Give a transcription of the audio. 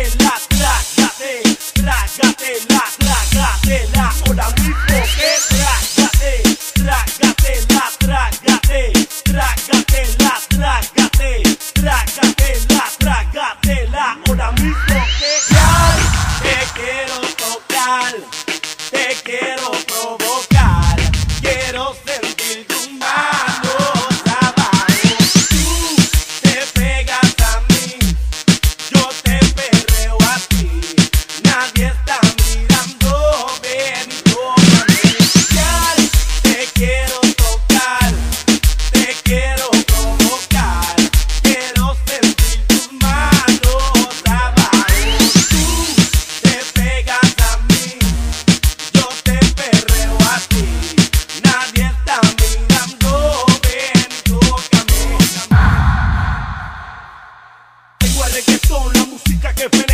es la reggaetón, la música que ven